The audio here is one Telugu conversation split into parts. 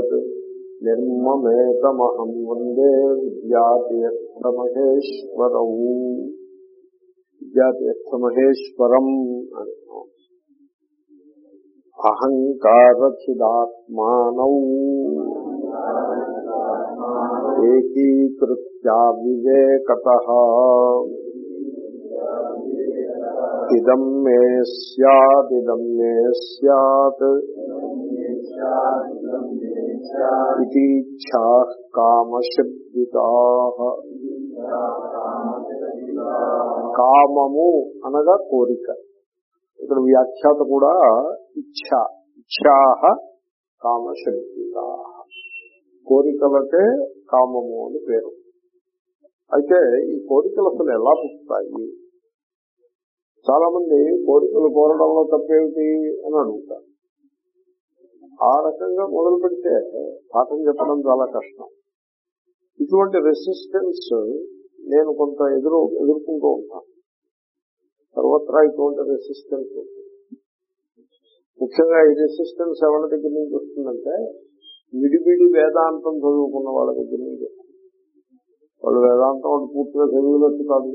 జగత్ నిర్మమేకమహం వందే విద్యాతీర్థమహేశ్వరౌ. విద్యాతీర్థమహేశ్వరం అని అహంకారచిదాత్మానౌ. ఏకీకృత్యా వివేకత. ఇదం మే సదిదం మే సత్ ఇతీచ్ఛా కామశబ్దితా కామము అనగా కోరిక. ఇక్కడ వ్యాఖ్యాత కూడా ఇచ్ఛ. ఇచ్ఛాహ కామశబ్దితా. కోరికలకే కామము అని పేరు. అయితే ఈ కోరికలు అసలు ఎలా పుట్టుతాయి చాలా మంది కోరికలు కోరడంలో తప్పేమిటి అని అడుగుతారు. ఆ రకంగా మొదలు పెడితే పాఠం చెప్పడం చాలా కష్టం. ఇటువంటి రెసిస్టెన్స్ నేను కొంత ఎదురు ఎదుర్కొంటూ ఉంటాను. సర్వత్రా ఇటువంటి రెసిస్టెన్స్ ముఖ్యంగా ఈ రెసిస్టెన్స్ ఎవరి దగ్గర నుంచి వస్తుందంటే విడివిడి వేదాంతం చదువుకున్న వాళ్ళ దగ్గర నుంచి వాళ్ళు వేదాంతం అంటే పూర్తిగా చదివినట్టు కాదు.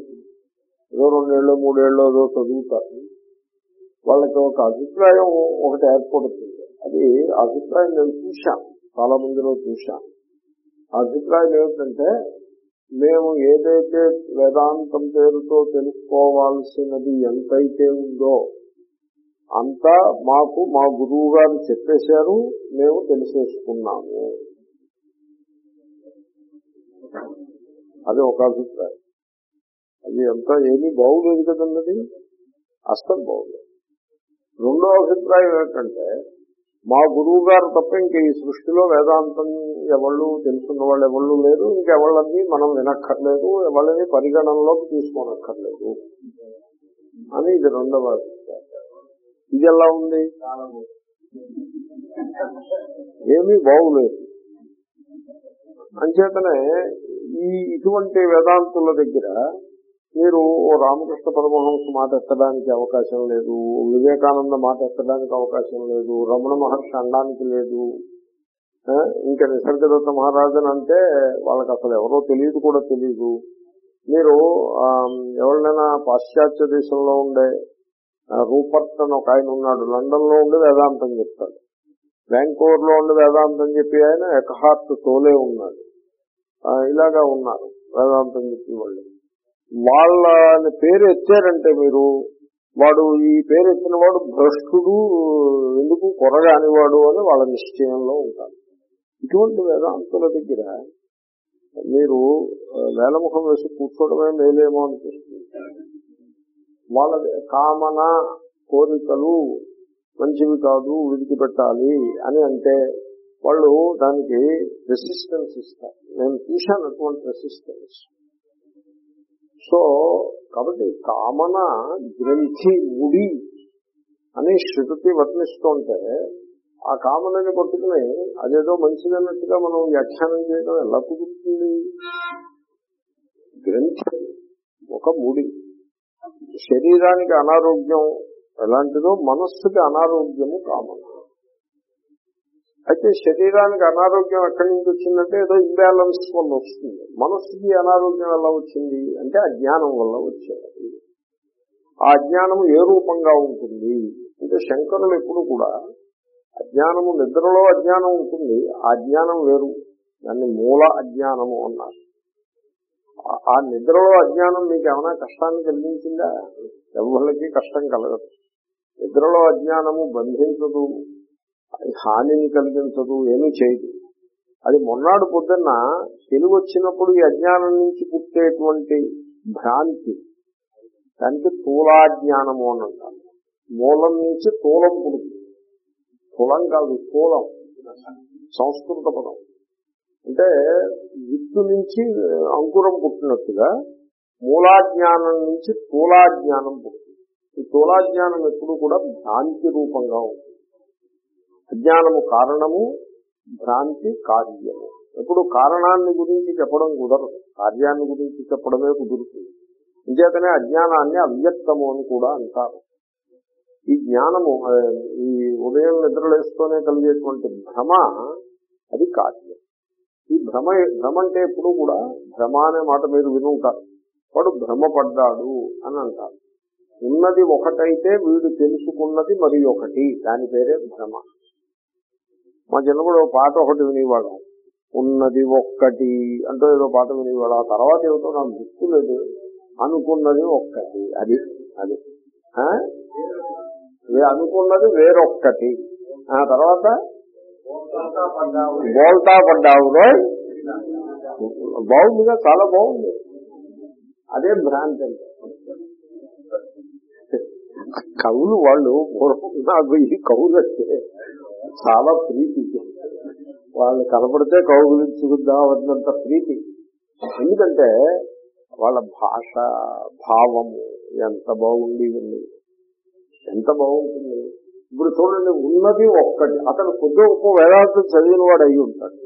ఏదో రెండేళ్ళు మూడేళ్ళు ఏదో చదువుతారు. వాళ్ళకి ఒక అభిప్రాయం ఒకటి ఏర్పడుతుంది. అది అభిప్రాయం నేను చూశాను చాలా మందిలో చూశాను ఆ అభిప్రాయం ఏమిటంటే మేము ఏదైతే వేదాంతం పేరుతో తెలుసుకోవాల్సినది ఎంతైతే ఉందో అంతా మాకు మా గురువు గారు చెప్పేశారు మేము తెలిసేసుకున్నాము. అది ఒక అభిప్రాయం. అది అంతా ఏమీ బాగులేదు కదండి అస్తం బాగులేదు. రెండో అభిప్రాయం ఏంటంటే మా గురువు గారు తప్ప ఇంక ఈ సృష్టిలో వేదాంతం ఎవళ్ళు తెలుసున్న వాళ్ళు ఎవళ్ళు లేరు. ఇంకెవళ్ళని మనం వినక్కర్లేదు. ఎవళ్ళని పరిగణనలోకి తీసుకోనక్కర్లేదు. అని ఇది రెండవ ఇది ఎలా ఉంది? ఏమీ బాగులేదు. అంచేతనే ఈ ఇటువంటి వేదాంతుల దగ్గర మీరు ఓ రామకృష్ణ పరమహంస మాట ఎత్తడానికి అవకాశం లేదు వివేకానంద మాట ఎత్తడానికి అవకాశం లేదు రమణ మహర్షి అనడానికి లేదు ఇంకా నిసర్గదత్త మహారాజన్ అంటే వాళ్ళకి అసలు ఎవరో తెలియదు కూడా తెలియదు. మీరు ఎవరినైనా పాశ్చాత్య దేశంలో ఉండే రూపర్ట్ అని ఒక ఆయన ఉన్నాడు లండన్లో ఉండి వేదాంతం చెప్తాడు. బ్యాంకోర్లో ఉండి వేదాంతం చెప్పి ఆయన ఎకహార్ట్ తోలే ఉన్నాడు. ఇలాగా ఉన్నారు వేదాంతం చెప్పి వాళ్ళు. వాళ్ళని పేరు ఎత్తారంటే మీరు వాడు ఈ పేరు ఎత్తిన వాడు భ్రష్టుడు ఎందుకు కొరగానివాడు అని వాళ్ళ నిశ్చయంలో ఉంటారు. ఇటువంటి వేదాంతుల దగ్గర మీరు వేలముఖం వేసి కూర్చోవడమే మేలేమో అనిపిస్తుంది. వాళ్ళ కామన కోరికలు మంచివి కాదు విడిచిపెట్టాలి అని అంటే వాళ్ళు దానికి రెసిస్టెన్స్ ఇస్తారు. నేను చూశాను అటువంటి రెసిస్టెన్స్. సో కాబట్టి కామన గ్రంథి ముడి అని శృతి వర్ణిస్తుంటే ఆ కామనని పట్టుకుని అదేదో మంచిదన్నట్టుగా మనం వ్యాఖ్యానం చేయడం ఎలా కుదురుతుంది? గ్రంథి ఒక ముడి. శరీరానికి అనారోగ్యం ఎలాంటిదో మనస్సుకి అనారోగ్యము కామన. అయితే శరీరానికి అనారోగ్యం ఎక్కడి నుంచి వచ్చిందంటే ఏదో ఇంబ్యాలెన్స్ వల్ల వస్తుంది. మనస్సుకి అనారోగ్యం ఎలా వచ్చింది అంటే అజ్ఞానం వల్ల వచ్చింది. ఆ అజ్ఞానం ఏ రూపంగా ఉంటుంది? అంటే శంకరులు ఎప్పుడు కూడా అజ్ఞానము నిద్రలో అజ్ఞానం ఉంటుంది ఆ అజ్ఞానం వేరు. దాన్ని మూల అజ్ఞానము అన్నారు. ఆ నిద్రలో అజ్ఞానం మీకు ఏమైనా కష్టాన్ని కలిగించిందా? ఎవరికి కష్టం కలగదు. నిద్రలో అజ్ఞానము బంధించదు. హానిని కలిగించదు ఏమీ చేయదు. అది మొన్నాడు పొద్దున్న తెలివి వచ్చినప్పుడు ఈ అజ్ఞానం నుంచి పుట్టేటువంటి భ్రాంతి. దానికి స్థూలాజ్ఞానము అని అంటారు. మూలం నుంచి తూలం పుడుతుంది. స్థూలం కాదు స్థూలం. సంస్కృత పదం. అంటే విత్తు నుంచి అంకురం పుట్టినట్టుగా మూలాజ్ఞానం నుంచి స్థూలాజ్ఞానం పుట్టింది ఈ స్థూలాజ్ఞానం ఎప్పుడు కూడా భ్రాంతి రూపంగా ఉంటుంది. అజ్ఞానము కారణము భ్రాంతి కార్యము. ఎప్పుడు కారణాన్ని గురించి చెప్పడం కుదరదు. కార్యాన్ని గురించి చెప్పడమే కుదురుతుంది. ఇంకేతనే అజ్ఞానాన్ని అవ్యక్తము అని కూడా అంటారు. ఈ జ్ఞానము ఈ ఉదయం నిద్రలేస్తూనే కలిగేటువంటి భ్రమ అది అది కార్యం. ఈ భ్రమ భ్రమ అంటే ఎప్పుడు కూడా భ్రమ అనే మాట మీరు వినుంటారు. వాడు భ్రమపడ్డాడు అని అంటారు. ఉన్నది ఒకటైతే వీడు తెలుసుకున్నది మరి ఒకటి. దాని పేరే భ్రమ. మా చిన్నప్పుడు పాట ఒకటి వినేవాడు ఉన్నది ఒక్కటి అంటూ ఏదో పాట వినేవాడు ఆ తర్వాత ఏమిటో నాకు గుర్తు లేదు. అనుకున్నది ఒక్కటి. అది అది. అనుకున్నది వేరొక్కటి. ఆ తర్వాత? బోల్తా పడ్డావు బాగుందిగా చాలా బాగుంది. అదే భ్రాంతి అంటే కవులు వాళ్ళు నాకు ఈ కవులు అంటే చాలా ప్రీతి వాళ్ళు కనపడితే కౌగులించుకుందాం అన్నంత ప్రీతి. ఎందుకంటే వాళ్ళ భాష భావము ఎంత బాగుంది ఉంది. ఎంత బాగుంటుంది. ఇప్పుడు చూడండి ఉన్నది ఒక్కటి. అతను కొద్ది గొప్ప వేదాంతం చదివిన వాడు అయి ఉంటాడు.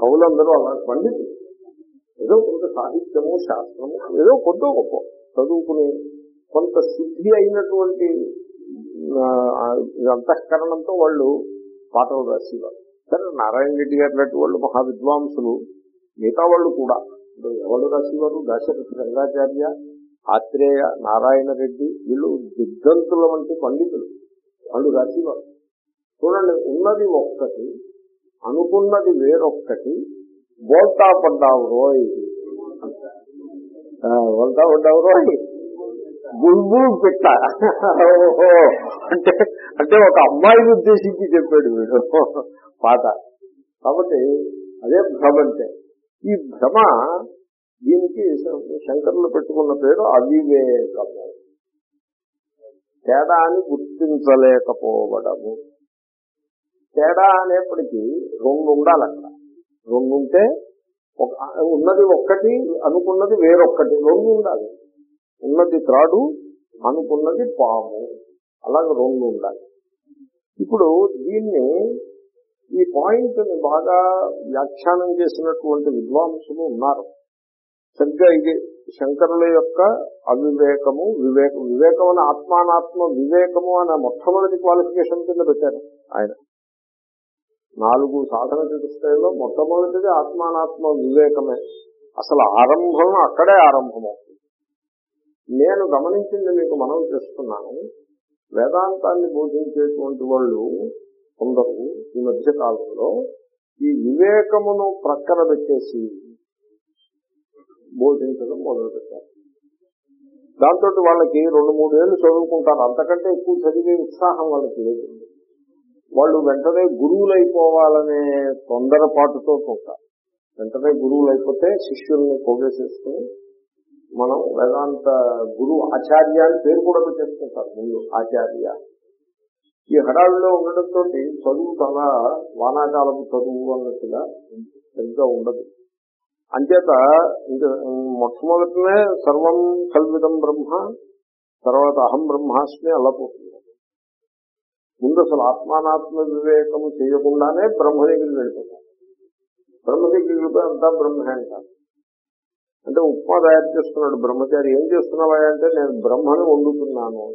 కవులందరూ అలా పండితులు. ఏదో కొంత సాహిత్యము శాస్త్రము ఏదో కొద్ది గొప్ప చదువుకుని కొంత సిద్ధి అయినటువంటి అంతఃకరణంతో వాళ్ళు పాటలు రాసేవారు. సరే నారాయణ రెడ్డి గారు లాంటి వాళ్ళు మహా విద్వాంసులు మిగతా వాళ్ళు కూడా. ఎవరు రాసేవారు? దాశరథి రంగాచార్య ఆత్రేయ నారాయణ రెడ్డి వీళ్ళు దిగ్గంతుల వంటి పండితులు. వాళ్ళు రాసేవారు. చూడండి ఉన్నది ఒక్కటి అనుకున్నది వేరొక్కటి బోల్తా పడ్డావు రోయ్ బోల్తా పడ్డావు రోయ్ బుల్బుల్ పిట్ట ఓహో. అంటే అంటే ఒక అమ్మాయిని ఉద్దేశించి చెప్పాడు వీడు. పాట. కాబట్టి అదే భ్రమ అంటే. ఈ భ్రమ దీనికి శంకరులు పెట్టుకున్న పేరు అవివేకము. తేడా అని గుర్తించలేకపోవడము. తేడా అనేప్పటికీ రెండు ఉండాలక్కడ రెండుంటే రెండు ఉంటే ఒక ఉన్నది ఒక్కటి అనుకున్నది వేరొక్కటి. రెండు ఉండాలి ఉన్నది త్రాడు అనుకున్నది పాము. అలాగే రెండు ఉండాలి. ఇప్పుడు దీన్ని ఈ పాయింట్ని బాగా వ్యాఖ్యానం చేసినటువంటి విద్వాంసులు ఉన్నారు. సరిగ్గా ఇది శంకరుల యొక్క అవివేకము వివేకం వివేకం అని ఆత్మానాత్మ వివేకము అనే మొట్టమొదటి క్వాలిఫికేషన్ కింద పెట్టారు ఆయన. నాలుగు సాధన చతుష్టయంలో మొట్టమొదటిది ఆత్మానాత్మ వివేకమే. అసలు ఆరంభం అక్కడే ఆరంభమవుతుంది నేను గమనించింది మీకు మనం చేస్తున్నాను వేదాంతాన్ని బోధించేటువంటి వాళ్ళు కొందరు ఈ మధ్య కాలంలో ఈ వివేకమును ప్రక్కన పెట్టేసి బోధించడం మొదలుపెట్టారు. దాంతో వాళ్ళకి రెండు మూడేళ్ళు చదువుకుంటారు. అంతకంటే ఎక్కువ చదివే ఉత్సాహం వాళ్ళకి లేదు. వాళ్ళు వెంటనే గురువులైపోవాలనే తొందరపాటుతో ఉంటారు. వెంటనే గురువులు అయిపోతే శిష్యుల్ని పోగేసేసుకుని మనం వేదాంత గురువు ఆచార్య అని పేరు కూడా పెట్టేసుకుంటారు ముందు ఆచార్య. ఈ హడావిలో ఉండడంతో చదువు చాలా వానాకాలపు చదువు అన్నట్టుగా సరిగ్గా ఉండదు. అంచేత ఇంకా మొట్టమొదటినే సర్వం కల్విదం బ్రహ్మ తర్వాత అహం బ్రహ్మాస్మి అలా పోతుంది. ముందు అసలు ఆత్మానాత్మ వివేకం చేయకుండానే బ్రహ్మ దగ్గరికి వెళ్ళిపోతాం బ్రహ్మ దగ్గరికి వెళ్ళిపోయి అంతా బ్రహ్మే అంటారు. అంటే ఉప్మా తయారు చేస్తున్నాడు బ్రహ్మచారి ఏం చేస్తున్నావా అంటే నేను బ్రహ్మను వండుతున్నాను.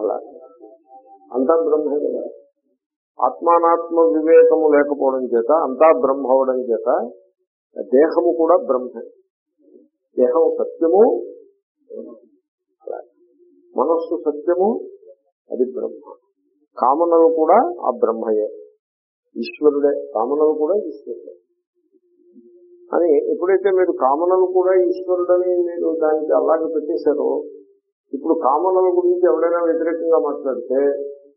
అలా. అంతా బ్రహ్మే కదా. ఆత్మానాత్మ వివేకము లేకపోవడం చేత అంతా బ్రహ్మ అవడం చేత దేహము కూడా బ్రహ్మే. దేహం సత్యము అలా. మనస్సు సత్యము అది బ్రహ్మ. కామనలు కూడా ఆ బ్రహ్మయే. ఈశ్వరుడే కామనలు కూడా ఈశ్వరుడే. అని ఎప్పుడైతే మీరు కామనలు కూడా ఈశ్వరుడని మీరు దానికి అలాగే పెట్టేశారో ఇప్పుడు కామనల గురించి ఎవరైనా వ్యతిరేకంగా మాట్లాడితే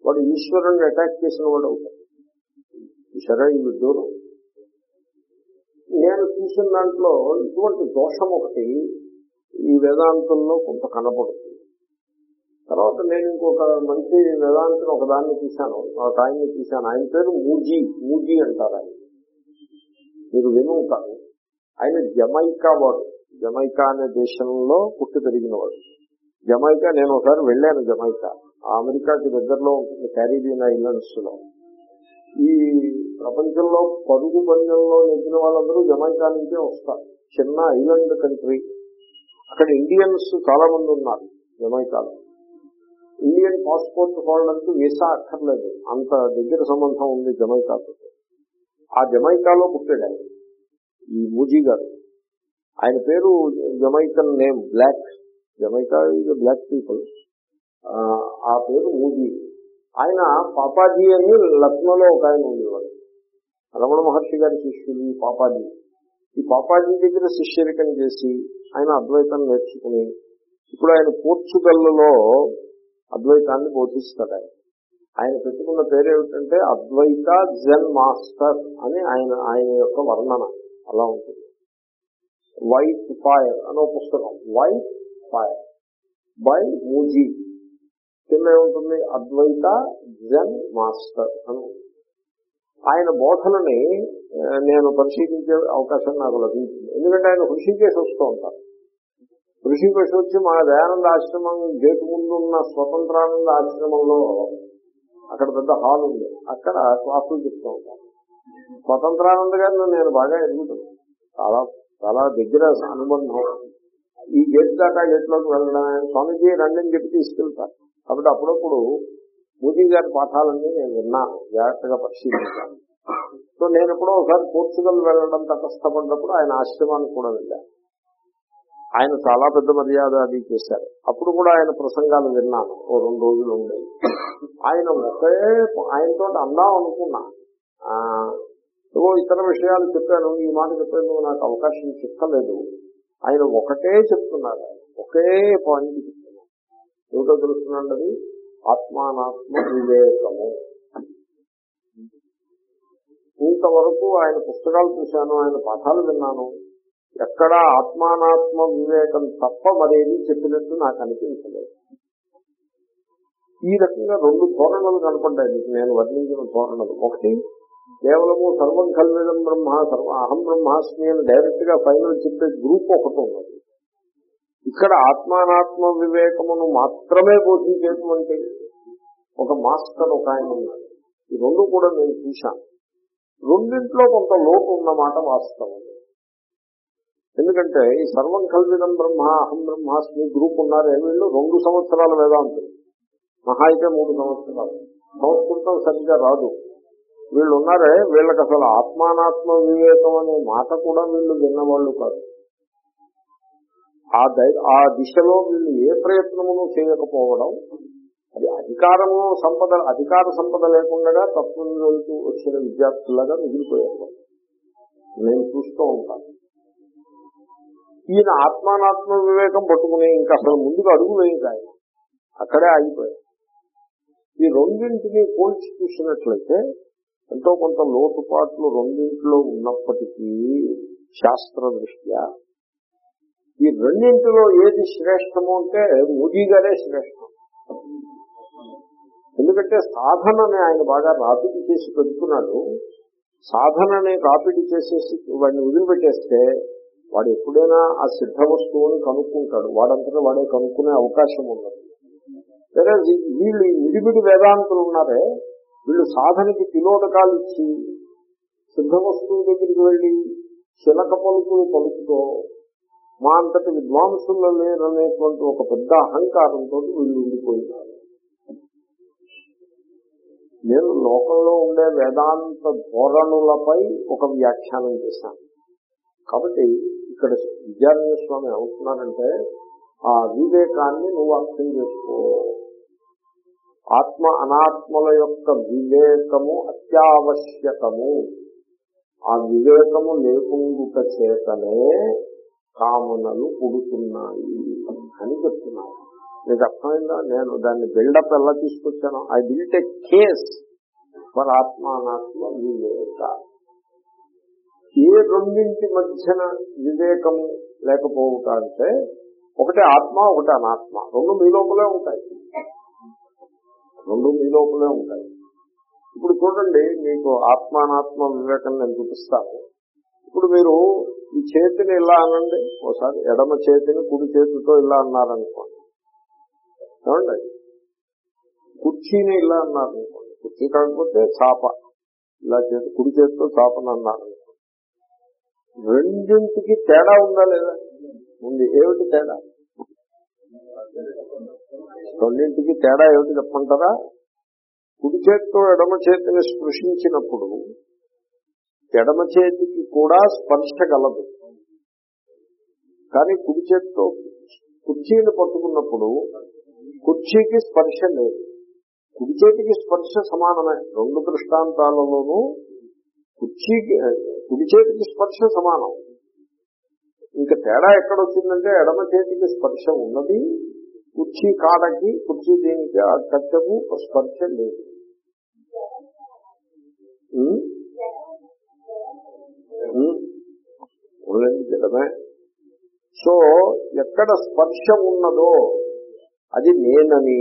వాడు ఈశ్వరుని అటాక్ చేసిన వాడు అవుతాడు. సరే ఈ దూరం నేను చూసిన దాంట్లో ఇటువంటి దోషం ఒకటి ఈ వేదాంతంలో కొంత కనపడుతుంది. తర్వాత నేను ఇంకొక మంచి వేదాంతం ఒకదాన్ని తీశాను ఒక ఆయన్ని తీశాను ఆయన పేరు మూజీ మూజీ అంటారు ఆయన. మీరు వినుంటారు ఆయన జమైకా వాడు. జమైకా అనే దేశంలో పుట్టి పెరిగినవాడు. జమైకా నేను ఒకసారి వెళ్ళాను జమైకా. అమెరికాకి దగ్గరలో ఉంటుంది క్యారీబియన్ ఐలాండ్స్లో ఈ ప్రపంచంలో పరుగు పందెంలో నెగ్గిన వాళ్ళందరూ జమైకా నుంచే వస్తారు. చిన్న ఐలాండ్ కంట్రీ. అక్కడ ఇండియన్స్ చాలా మంది ఉన్నారు జమైకాలో. ఇండియన్ పాస్పోర్ట్ హోల్డర్కి వీసా అక్కర్లేదు. అంత దగ్గర సంబంధం ఉంది జమైకాతో. ఆ జమైకాలో పుట్టాడు ఆయన. ఈ మూజీ గారు. ఆయన పేరు జమైకన్ నేమ్ బ్లాక్. జమైకా ఇది బ్లాక్ పీపుల్. ఆ పేరు మూజీ. ఆయన పాపాజీ అని లక్నోలో ఒక ఆయన ఉండేవాడు. రమణ మహర్షి గారి శిష్యులు ఈ పాపాజీ. ఈ పాపాజీ దగ్గర శిష్యరికం చేసి ఆయన అద్వైతం నేర్చుకుని ఇప్పుడు ఆయన పోర్చుగల్లో అద్వైతాన్ని బోధిస్తాడు ఆయన. ఆయన పెట్టుకున్న పేరు ఏమిటంటే అద్వైత జెన్ మాస్టర్ అని ఆయన ఆయన యొక్క వర్ణన. అలా ఉంటుంది. వైట్ ఫైర్ అనే పుస్తకం. వైట్ ఫైర్ బై మూజీ కింద ఏముంటుంది? అద్వైత జెన్ మాస్టర్ అని ఆయన బోధనని నేను పరిశీలించే అవకాశం నాకు లభించింది. ఎందుకంటే ఆయన హృషికేశ్ వస్తూ ఉంటారు. హృషికేశ్ వచ్చి మా దయానంద ఆశ్రమం గేటు ముందు ఉన్న స్వతంత్రానంద ఆశ్రమంలో అక్కడ పెద్ద హాల్ ఉంది. అక్కడ క్లాసులు చెప్తూ ఉంటాను స్వతంత్రానంద గారిని నేను బాగా ఎదుగుతున్నాను. చాలా చాలా దగ్గర అనుబంధం. ఈ గేట్ దాకా గేట్లోకి వెళ్ళడం స్వామిజీ రండి చెప్పి తీసుకెళ్తారు కాబట్టి అప్పుడప్పుడు మోదీ గారి పాఠాలన్నీ నేను విన్నాను జాగ్రత్తగా పరిశీలించాను. సో నేను ఎప్పుడో ఒకసారి పోర్చుగల్ వెళ్ళడం తటస్థపడినప్పుడు ఆయన ఆశ్రమానికి కూడా వెళ్ళాను ఆయన చాలా పెద్ద మర్యాద అది చేశారు. అప్పుడు కూడా ఆయన ప్రసంగాలు విన్నాను ఓ రెండు రోజులు ఉండేవి. ఆయన ఒకే ఆయనతో అందాం అనుకున్నా. ఏవో ఇతర విషయాలు చెప్పాను ఈ మాట చెప్పేందుకు నాకు అవకాశం చిక్కలేదు ఆయన ఒకటే చెప్తున్నారు ఒకే పాయింట్ చెప్తున్నారు ఏమిటో తెలుస్తున్నాండి ఆత్మానాత్మ వివేకము. ఇంతవరకు ఆయన పుస్తకాలు చూశాను ఆయన పాఠాలు విన్నాను. ఎక్కడా ఆత్మానాత్మ వివేకం తప్ప మరేది చెప్పినట్టు నాకు అనిపించలేదు. ఈ రకంగా రెండు ధోరణులు కనపడ్డాయి నేను వర్ణించిన ధోరణులు ఒకటి కేవలము సర్వం కల్విదం బ్రహ్మ సర్వ అహం బ్రహ్మాస్మి అని డైరెక్ట్గా ఫైనల్ చెప్పే గ్రూప్ ఒకటి ఉన్నది. ఇక్కడ ఆత్మానాత్మ వివేకమును మాత్రమే బోధించేటువంటి ఒక మాస్టర్ ఒక ఆయన ఉన్నాడు. ఈ రెండు కూడా నేను చూశాను. రెండింట్లో కొంత లోటు ఉన్నమాట వాస్తవం. ఎందుకంటే ఈ సర్వం కల్విదం బ్రహ్మ అహం బ్రహ్మాస్మి గ్రూప్ ఉన్నారే వీళ్ళు రెండు సంవత్సరాల వేదాంతులు. మహా అయితే మూడు సంవత్సరాలు. సంస్కృతం సరిగ్గా రాదు. వీళ్ళు ఉన్నారే వీళ్ళకి అసలు ఆత్మానాత్మ వివేకం అనే మాట కూడా వీళ్ళు విన్నవాళ్ళు కాదు. ఆ దై ఆ దిశలో వీళ్ళు ఏ ప్రయత్నమును చేయకపోవడం అది అధికారము సంపద అధికార సంపద లేకుండా తత్వంలోకి వచ్చిన విద్యార్థులాగా మిగిలిపోయారు నేను చూస్తూ ఉంటాను ఈయన ఆత్మానాత్మ వివేకం పట్టుకుని ఇంకా అసలు ముందుకు అడుగు వేయక ఆయన. అక్కడే ఆగిపోయాడు. ఈ రెండింటిని పోల్చి చూసినట్లయితే ఎంతో కొంత లోటుపాట్లు రెండింటిలో ఉన్నప్పటికీ శాస్త్ర దృష్ట్యా ఈ రెండింటిలో ఏది శ్రేష్టము అంటే మోదీ గారే శ్రేష్టం. ఎందుకంటే సాధనని ఆయన బాగా రాపిడి చేసి పెడుతున్నాడు. సాధనని రాపిడి చేసేసి వాడిని వదిలిపెట్టేస్తే వాడు ఎప్పుడైనా ఆ సిద్ధ వస్తువుని కనుక్కుంటాడు. వాడంతటా వాడే కనుక్కునే అవకాశం ఉన్నది. సరే వీళ్ళు నిడిబిడి వేదాంతులు ఉన్నారే వీళ్ళు సాధనకి తిలోదకాలు ఇచ్చి సిద్ధ వస్తువు దగ్గరికి వెళ్ళి శిలక పలుకులు పలుకుతో మా అంతటి విద్వాంసుల్లో లేరనేటువంటి ఒక పెద్ద అహంకారంతో వీళ్ళు ఉండిపోయినారు నేను లోకంలో ఉండే వేదాంత ధోరణులపై ఒక వ్యాఖ్యానం చేశాను. కాబట్టి ఇక్కడ విద్యారణ్య స్వామి ఏమంటున్నారంటే ఆ వివేకాన్ని నువ్వు అర్థం చేసుకో ఆత్మ అనాత్మల యొక్క వివేకము అత్యావశ్యకము. ఆ వివేకము లేకుండుట చేతనే కామనలు పుడుతున్నాయి అని చెప్తున్నాను మీకు అర్థమైందా? నేను దాన్ని బిల్డప్ ఎలా తీసుకొచ్చాను? I built a case for ఆత్మానాత్మ వివేక. ఏ రెండింటి మధ్యన వివేకము లేకపోవుట అంటే ఒకటి ఆత్మ ఒకటి అనాత్మ. రెండు మీ లోపలే ఉంటాయి. రెండు మీ లోపలే ఉంటాయి. ఇప్పుడు చూడండి మీకు ఆత్మానాత్మ వివేకం నేను చూపిస్తాను. ఇప్పుడు మీరు ఈ చేతిని ఇలా అనండి ఒకసారి ఎడమ చేతిని కుడి చేతితో ఇలా అన్నారనుకోండి. ఏమండి? కుర్చీని ఇలా అన్నారనుకోండి. కుర్చీ కాకపోతే చాప. ఇలా చేతి కుడి చేతితో చాపను అన్నారు రెండింటికి తేడా ఉందా లేదా? ఉంది. ఏమిటి తేడా? రెండింటికి తేడా ఏమిటి చెప్పమంటారా? కుడి చేతితో ఎడమ చేతిని స్పృశించినప్పుడు ఎడమ చేతికి కూడా స్పర్శ కలదు. కానీ కుడి చేతితో కుర్చీని పట్టుకున్నప్పుడు కుర్చీకి స్పర్శ లేదు. కుడి చేతికి స్పర్శ సమానమే. రెండు దృష్టాంతాలలోనూ కుర్చీకి కుడి చేతికి స్పర్శ సమానం. ఇంకా తేడా ఎక్కడ వచ్చిందంటే ఎడమ చేతికి స్పర్శ ఉన్నది కుర్చీ కాడకి కుర్చీ దీనికి ఆ కట్టకు స్పర్శ లేదు. జడమే సో ఎక్కడ స్పర్శ ఉన్నదో అది నేనని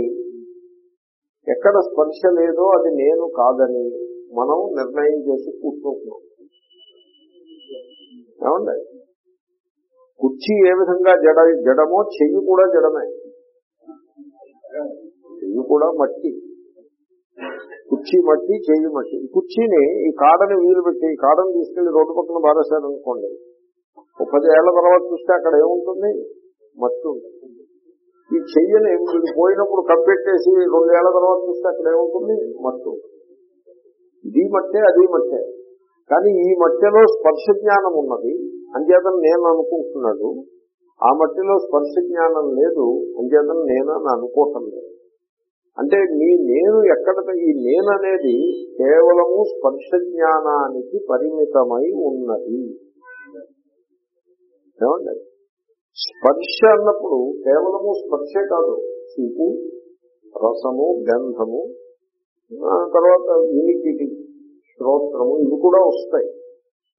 ఎక్కడ స్పర్శ లేదో అది నేను కాదని మనం నిర్ణయం చేసి కూర్చుంటున్నాం. ఏమండి? కుర్చీ ఏ విధంగా జడ జడమో చెయ్యి కూడా జడమే. ఇవి కూడా మట్టి. కుర్చీ మట్టి చేయి మట్టి. ఈ కుర్చీని ఈ కాడని వీలు పెట్టి ఈ కాడని తీసుకెళ్ళి రోడ్డు పక్కన బారేశారనుకోండి అనుకోండి. పది ఏళ్ళ తర్వాత చూస్తే అక్కడ ఏముంటుంది? మట్టి ఉంటుంది. ఈ చెయ్యని వీడు పోయినప్పుడు కప్పెట్టేసి రెండేళ్ళ తర్వాత చూస్తే అక్కడ ఏముంటుంది? మట్టి ఉంటుంది. ఇది మట్టే అది మట్టే. కానీ ఈ మట్టిలో స్పర్శ జ్ఞానం ఉన్నది. అంచేతను నేను అనుకుంటున్నాడు ఆ మట్టిలో స్పర్శ జ్ఞానం లేదు అంచేతను నేను అనుకోవటం లేదు. అంటే నీ నేను ఎక్కడ ఈ నేను అనేది కేవలము స్పర్శ జ్ఞానానికి పరిమితమై ఉన్నది. ఏమండి? స్పర్శ అన్నప్పుడు కేవలము స్పర్శే కాదు చూపు రసము గంధము తర్వాత వినికిడి శ్రోత్రము ఇవి కూడా వస్తాయి.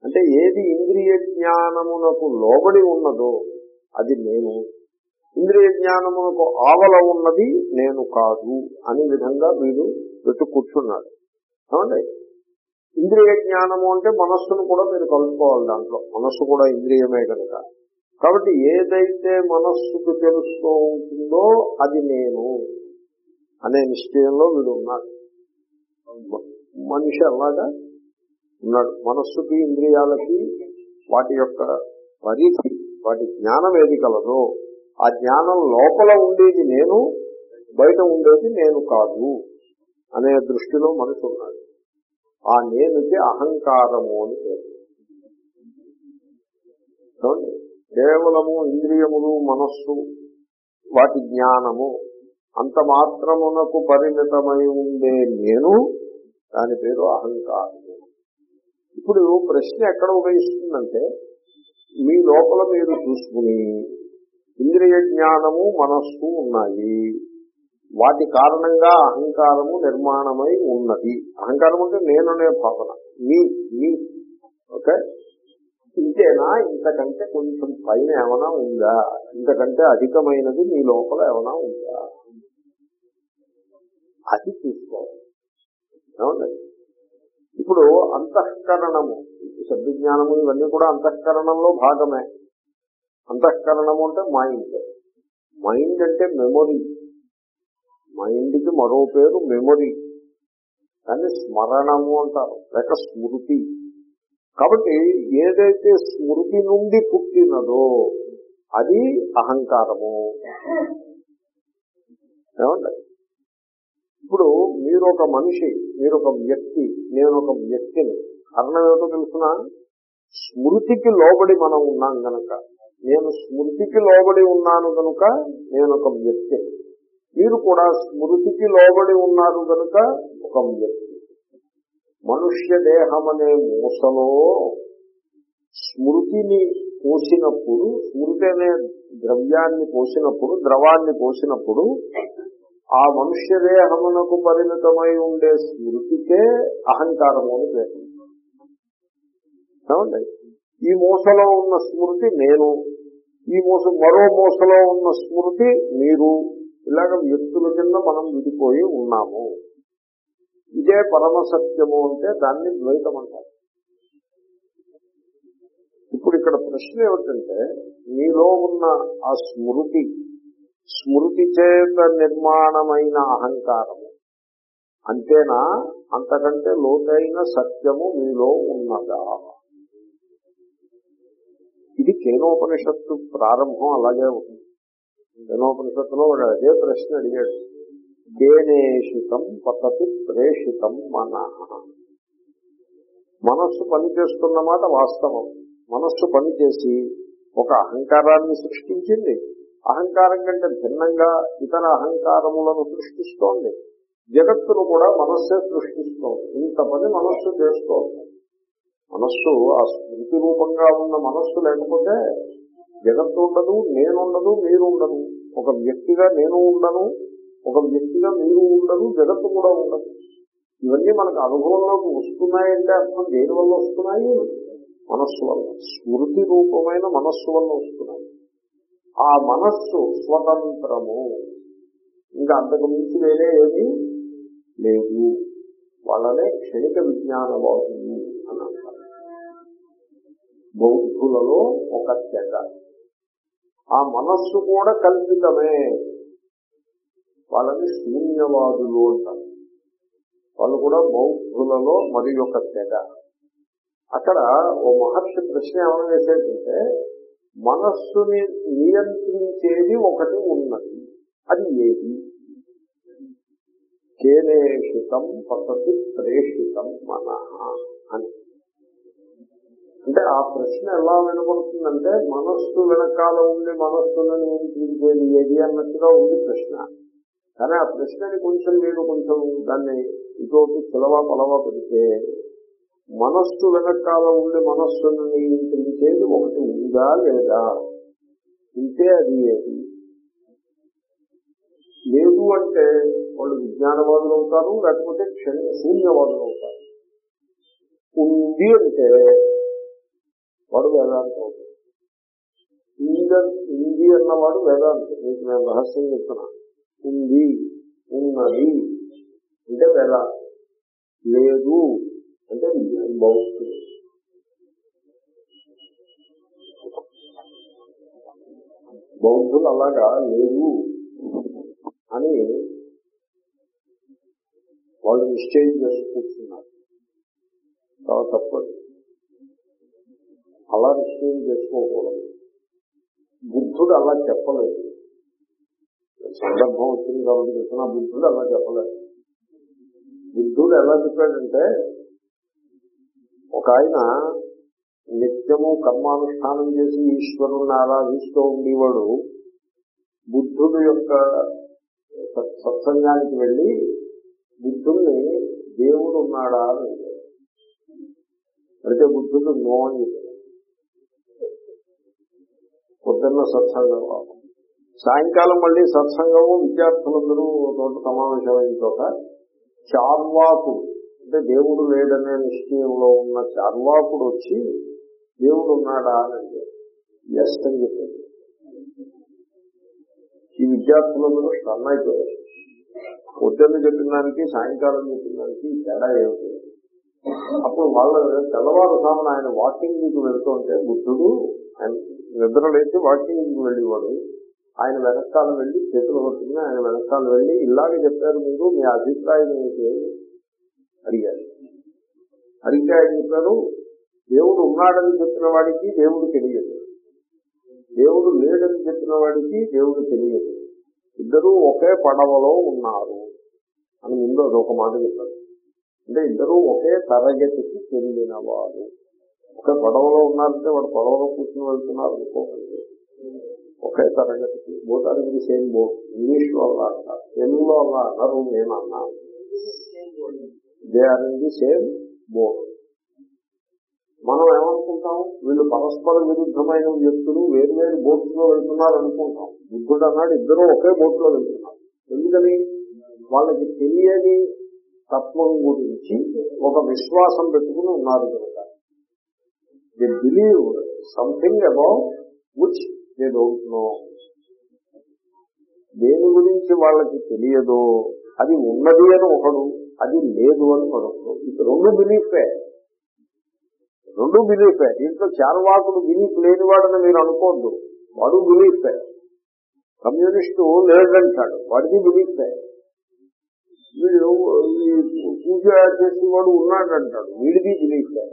అంటే ఏది ఇంద్రియ జ్ఞానమునకు లోబడి ఉన్నదో అది నేను. ఇంద్రియ జ్ఞానమునకు ఆవల ఉన్నది నేను కాదు అనే విధంగా వీడు పెట్టు కూర్చున్నాడు. ఏమండి? ఇంద్రియ జ్ఞానము అంటే మనస్సును కూడా మీరు కలుపుకోవాలి దాంట్లో. మనస్సు కూడా ఇంద్రియమే కనుక. కాబట్టి ఏదైతే మనస్సుకు తెలుస్తూ ఉంటుందో అది నేను అనే నిశ్చయంలో వీడు ఉన్నాడు. మనిషి అలాగా ఉన్నాడు. మనస్సుకి ఇంద్రియాలకి వాటి యొక్క పరిధి వాటి జ్ఞానం ఏది కలదో ఆ జ్ఞానం లోపల ఉండేది నేను బయట ఉండేది నేను కాదు అనే దృష్టిలో మనసు ఉన్నాడు ఆ నేనుకి అహంకారము అని పేరు. కేవలము ఇంద్రియములు మనస్సు వాటి జ్ఞానము అంత మాత్రమునకు పరిమితమై ఉండే నేను దాని పేరు అహంకారము. ఇప్పుడు ప్రశ్న ఎక్కడ ఉపయోగిస్తుందంటే మీ లోపల మీరు చూసుకుని ఇంద్రియ జ్ఞానము మనస్సు ఉన్నాయి. వాటి కారణంగా అహంకారము నిర్మాణమై ఉన్నది. అహంకారం అంటే నేననే భావన. Me me. ఓకే? ఇంతేనా? ఇంతకంటే కొంచెం పైన ఏమైనా ఉందా? ఇంతకంటే అధికమైనది మీ లోపల ఏమైనా ఉందా? అది చూసుకోవాలి. ఏమండి? ఇప్పుడు అంతఃకరణము శబ్దజ్ఞానము ఇవన్నీ కూడా అంతఃకరణంలో భాగమే. అంతఃకరణము అంటే మైండ్. మైండ్ అంటే మెమొరీ. మైండ్కి మరో పేరు మెమొరీ. దాన్ని స్మరణము అంటారు లేక స్మృతి. కాబట్టి ఏదైతే స్మృతి నుండి పుట్టినదో అది అహంకారము. ఏమండి? ఇప్పుడు మీరు ఒక మనిషి మీరు ఒక వ్యక్తి నేను ఒక వ్యక్తిని. కారణం ఏమిటో తెలుసిన? స్మృతికి లోబడి మనం ఉన్నాం గనక. నేను స్మృతికి లోబడి ఉన్నాను కనుక నేను ఒక వ్యక్తి. మీరు కూడా స్మృతికి లోబడి ఉన్నారు కనుక ఒక వ్యక్తి. మనుష్య దేహం అనే మూసలో స్మృతిని పోసినప్పుడు స్మృతి అనే ద్రవ్యాన్ని పోసినప్పుడు ద్రవాన్ని పోసినప్పుడు ఆ మనుష్య దేహమునకు పరిమితమై ఉండే స్మృతికే అహంకారము అని పేరు. ఏమండి? ఈ మూసలో ఉన్న స్మృతి నేను. ఈ మూస మరో మూసలో ఉన్న స్మృతి మీరు. ఇలాగ వ్యక్తుల కింద మనం విడిపోయి ఉన్నాము. ఇదే పరమ సత్యము అంటే దాన్ని ద్వైతం అంటారు ఇప్పుడు ఇక్కడ ప్రశ్న ఏమిటంటే మీలో ఉన్న ఆ స్మృతి స్మృతి చేత నిర్మాణమైన అహంకారము. అంతేనా? అంతకంటే లోతైన సత్యము మీలో ఉన్నదా? ఇది కేనోపనిషత్తు ప్రారంభం అలాగే ఉంది. కేనోపనిషత్తులో వాడు అదే ప్రశ్న అడిగాడు. కేనేషితం పతతి ప్రేషితం మన. మనస్సు పనిచేస్తున్న మాట వాస్తవం. మనస్సు పనిచేసి ఒక అహంకారాన్ని సృష్టించింది. అహంకారం కంటే భిన్నంగా ఇతర అహంకారములను సృష్టిస్తోంది. జగత్తును కూడా మనస్సే సృష్టిస్తోంది. ఇంత పని మనస్సు చేస్తోంది. మనస్సు ఆ స్మృతి రూపంగా ఉన్న మనస్సు లేకపోతే జగత్తు ఉండదు నేనుండదు మీరు ఉండదు ఒక వ్యక్తిగా నేను ఉండను ఒక వ్యక్తిగా మీరు ఉండదు జగత్తు కూడా ఉండదు. ఇవన్నీ మనకు అనుభవంలోకి వస్తున్నాయంటే అర్థం దేని వల్ల వస్తున్నాయి? మనస్సు వల్ల. స్మృతి రూపమైన మనస్సు వల్ల వస్తున్నాయి. ఆ మనస్సు స్వతంత్రము. ఇంకా అంతకు మించి వేరే ఏమీ లేదు. వాళ్ళనే క్షణిక విజ్ఞానవాదు అని అంటారు బౌద్ధులలో ఒక తెగ. ఆ మనస్సు కూడా కల్పితమే. వాళ్ళని శూన్యవాదులు అంటారు. వాళ్ళు కూడా బౌద్ధులలో మరి ఒక తెగ. అక్కడ ఓ మహర్షి ప్రశ్న ఏమైనా వేసేటంటే మనస్సుని నియంత్రించేది ఒకటి ఉన్నది. అది ఏది? కేనేషితం పసతి ప్రేషితం మన అని. అంటే ఆ ప్రశ్న ఎలా వినబడుతుందంటే మనస్సు వెనకాల ఉండి మనస్సును నియంత్రించేది ఏది అన్నట్టుగా ఉంది ప్రశ్న. కానీ ఆ ప్రశ్నని కొంచెం మీరు కొంచెం దాన్ని ఇటువంటి పిలవ పొలవ పెడితే మనస్సు వెనకాల ఉండి మనస్సును నియంత్రించేది ఒకటి ఉంది. లేదా? ఉంటే అది ఏది? లేదు అంటే వాళ్ళు విజ్ఞానవాదులు అవుతారు లేకపోతే క్షణ శూన్యవాదులు అవుతారు. ఉంది అంటే వాడు వేదాంతం. అవుతాడు ఉంది అన్నవాడు వేదాంతం. మీకు నేను రహస్యం చెప్తున్నా. ఉంది ఉన్నది అంటే వేదాంతం. లేదు అంటే బాగుంటుంది బౌద్ధులు అలాగా లేదు అని వాళ్ళు నిశ్చయం చేసి కూర్చున్నారు. చాలా తప్పదు. అలా నిశ్చయం చేసుకోకూడదు. బుద్ధుడు అలా చెప్పలేదు. సందర్భం వచ్చింది కాబట్టి చెప్తున్నా బుద్ధుడు అలా చెప్పలేదు. బుద్ధుడు ఎలా చెప్పాడంటే ఒక ఆయన నిత్యము కర్మానుష్ఠానం చేసి ఈశ్వరుణ్ణి ఆరాధిస్తూ ఉండేవాడు. బుద్ధుడు యొక్క సత్సంగానికి వెళ్ళి బుద్ధుడిని దేవుడు ఉన్నాడా అని అయితే బుద్ధుడు నో అని చెప్పాడు. పొద్దున్న సత్సంగం. సాయంకాలం మళ్ళీ సత్సంగము విద్యార్థులందరూ తోట సమావేశమైన చోట చార్వాకుడు అంటే దేవుడు లేడనే నిశ్చయంలో ఉన్న చార్వాకుడు వచ్చి దేవుడు ఉన్నాడా అని ఎస్ అని చెప్పాడు. ఈ విద్యార్థులందరూ స్టన్ అయిపోయారు పొద్దున్న చెప్పిన దానికి సాయంకాలం చెప్పిన దానికి తేడా ఏమిటి? అప్పుడు వాళ్ళ తెల్లవారు తెల్లవారుసామున ఆయన వాకింగ్ వెళ్తుంటే బుద్ధుడు ఆయన నిద్ర లేచి వాకింగ్ వెళ్ళేవాడు. ఆయన వెనకాల వెళ్ళి చేతులు పట్టుకుని ఆయన వెనకాల వెళ్ళి ఇలాగే చెప్పారు మీరు మీ అభిప్రాయం ఏంటి? అడిగారు అడిగితే ఆయన చెప్పారు దేవుడు ఉన్నాడని చెప్పిన వాడికి దేవుడు తెలియదు. దేవుడు లేడని చెప్పిన వాడికి దేవుడు తెలియదు. ఇద్దరూ ఒకే పడవలో ఉన్నారు అని ముందు అదొక మాట చెప్పారు. అంటే ఇద్దరూ ఒకే తరగతికి చెందిన వారు. ఒకే పడవలో ఉన్నారంటే వాడు పడవలో కూర్చుని వెళ్తున్నారు అనుకోకండి. ఒకే తరగతికి. బోటానికి సేమ్ బోట్ ఇంగ్లీష్లో అలా అంటారు. తెలుగులో అలా అన్నారు నేను అన్నాను they are in the same boat మనం ఏమనుకుంటాం వీళ్ళు పరస్పర విరుద్ధమైన వ్యక్తులు వేరు వేరు బోట్స్లో వెళ్తున్నారు అనుకుంటాం బుద్ధుడు అన్నాడు ఇద్దరు ఒకే బోట్లో వెళ్తున్నారు. ఎందుకని? వాళ్ళకి తెలియని తత్వం గురించి ఒక విశ్వాసం పెట్టుకుని ఉన్నారు కనుక. They believe something about which they don't know దేని గురించి వాళ్ళకి తెలియదో అది ఉన్నది అని ఒకడు అది లేదు అని మరొకడు ఇది రెండు బిలీఫే రెండు బిలీఫే దీంట్లో చార్వాకుడు బిలీఫ్ లేనివాడని మీరు అనుకోవద్దు వాడు బిలీఫే కమ్యూనిస్టు లేదంటాడు వాడిది బిలీఫే వీడు ఈ పూజ చేసేవాడు ఉన్నాడంటాడు. వీడిది బిలీఫే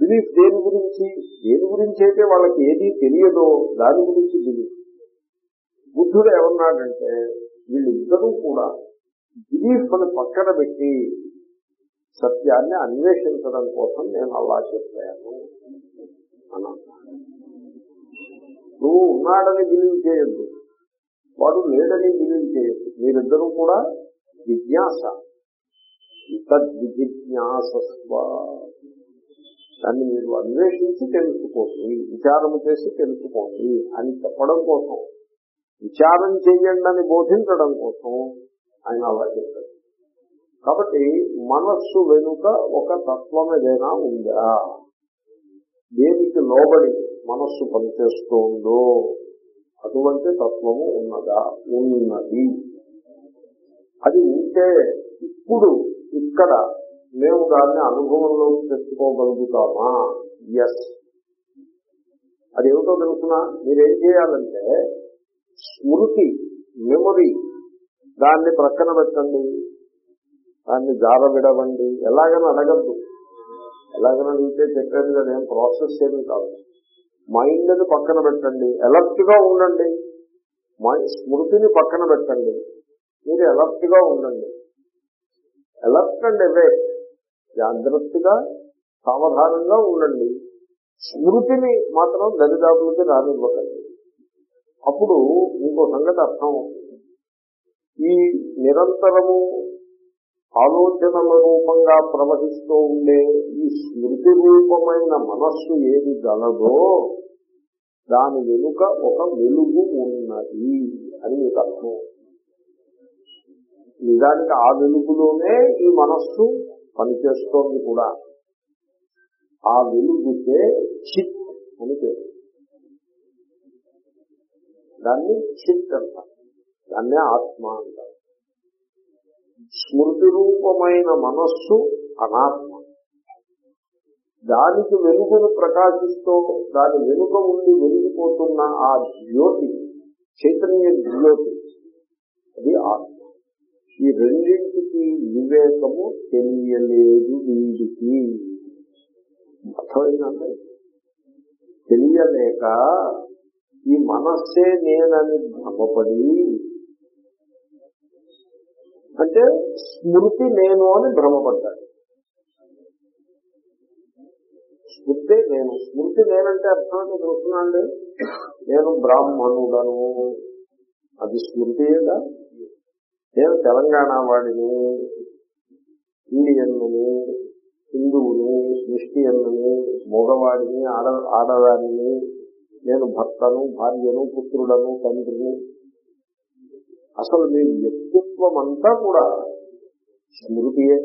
బిలీఫ్ దేని గురించి? దేని గురించి అయితే వాళ్ళకి ఏది తెలియదో దాని గురించి బిలీఫ్ బుద్ధుడు ఏమన్నాడంటే వీళ్ళిద్దరూ కూడా బిలీఫ్ అని పక్కన పెట్టి సత్యాన్ని అన్వేషించడం కోసం నేను అలా చెప్పాను. అన్నాను నువ్వు ఉన్నాడని బిలీవ్ చేయొద్దు వాడు లేడని బిలీవ్ చేయొద్దు మీరిద్దరూ కూడా జిజ్ఞాస. తద్విజిజ్ఞాసస్వ దాన్ని మీరు అన్వేషించి తెలుసుకోండి. విచారం చేసి తెలుసుకోండి అని చెప్పడం కోసం. విచారం చేయండి అని బోధించడం కోసం ఆయన అలా చెప్పారు. కాబట్టి మనస్సు వెనుక ఒక తత్వం ఏదైనా ఉందా? దేనికి లోబడి మనస్సు పనిచేస్తుందో అటువంటి తత్వము ఉన్నదా? ఉన్నది. అది ఉంటే ఇప్పుడు ఇక్కడ మేము దాన్ని అనుభవంలోకి తెచ్చుకోగలుగుతామా? ఎస్ అదేమిటో తెలుసిన? మీరేం చేయాలంటే స్మృతి మెమొరీ దాన్ని ప్రక్కన పెట్టండి. దాన్ని జారవిడవండి. ఎలాగని అడగద్దు. ఎలాగని అడిగితే చెప్పాను కదా. ఏం ప్రాసెస్ ఏమి కాదు. మైండ్ని పక్కన పెట్టండి. ఎలర్ట్గా ఉండండి స్మృతిని పక్కన పెట్టండి. మీరు ఎలర్ట్గా ఉండండి. ఎలర్ట్ అండ్ అవే జాగ్రత్తగా సావధానంగా ఉండండి. స్మృతిని మాత్రం దరిదాపులకి రానివ్వకండి. అప్పుడు ఇంకో సంగతి అర్థం ఈ నిరంతరము ఆలోచనల రూపంగా ప్రవహిస్తూ ఉండే ఈ స్మృతి రూపమైన మనస్సు ఏది గలదో దాని వెనుక ఒక వెలుగు ఉన్నది అని మీకు అర్థం నిజానికి ఆ వెలుగులోనే ఈ మనస్సు పనిచేస్తోంది కూడా. ఆ వెలుగుకే చిత్ అని పేరు. దాన్ని చిత్ అంటారు. దాన్నే ఆత్మ అంటారు. స్మృతి రూపమైన మనస్సు అనాత్మ. దానికి వెలుగును ప్రకాశిస్తూ దాని వెనుక ఉండి వెలిగిపోతున్న ఆ జ్యోతి చైతన్య జ్యోతి అది ఆత్మ. ఈ రెండింటికి వివేకము తెలియలేదు వీడికి. అర్థమైందండి? తెలియలేక ఈ మనస్సే నేనని భ్రమపడి అంటే స్మృతి నేను అని భ్రమపడ్డాడు. స్మృతి నేను. స్మృతి నేనంటే అర్థం చూస్తున్నాండి నేను బ్రాహ్మణుడను. అది స్మృతియేగా నేను తెలంగాణ వాడిని ఇండియన్నుని హిందువుని క్రిస్టియన్నుని మగవాడిని ఆడ ఆడదానిని నేను భర్తను భార్యను పుత్రుడను తండ్రిని అసలు మీ వ్యక్తిత్వం అంతా కూడా స్మృతియే.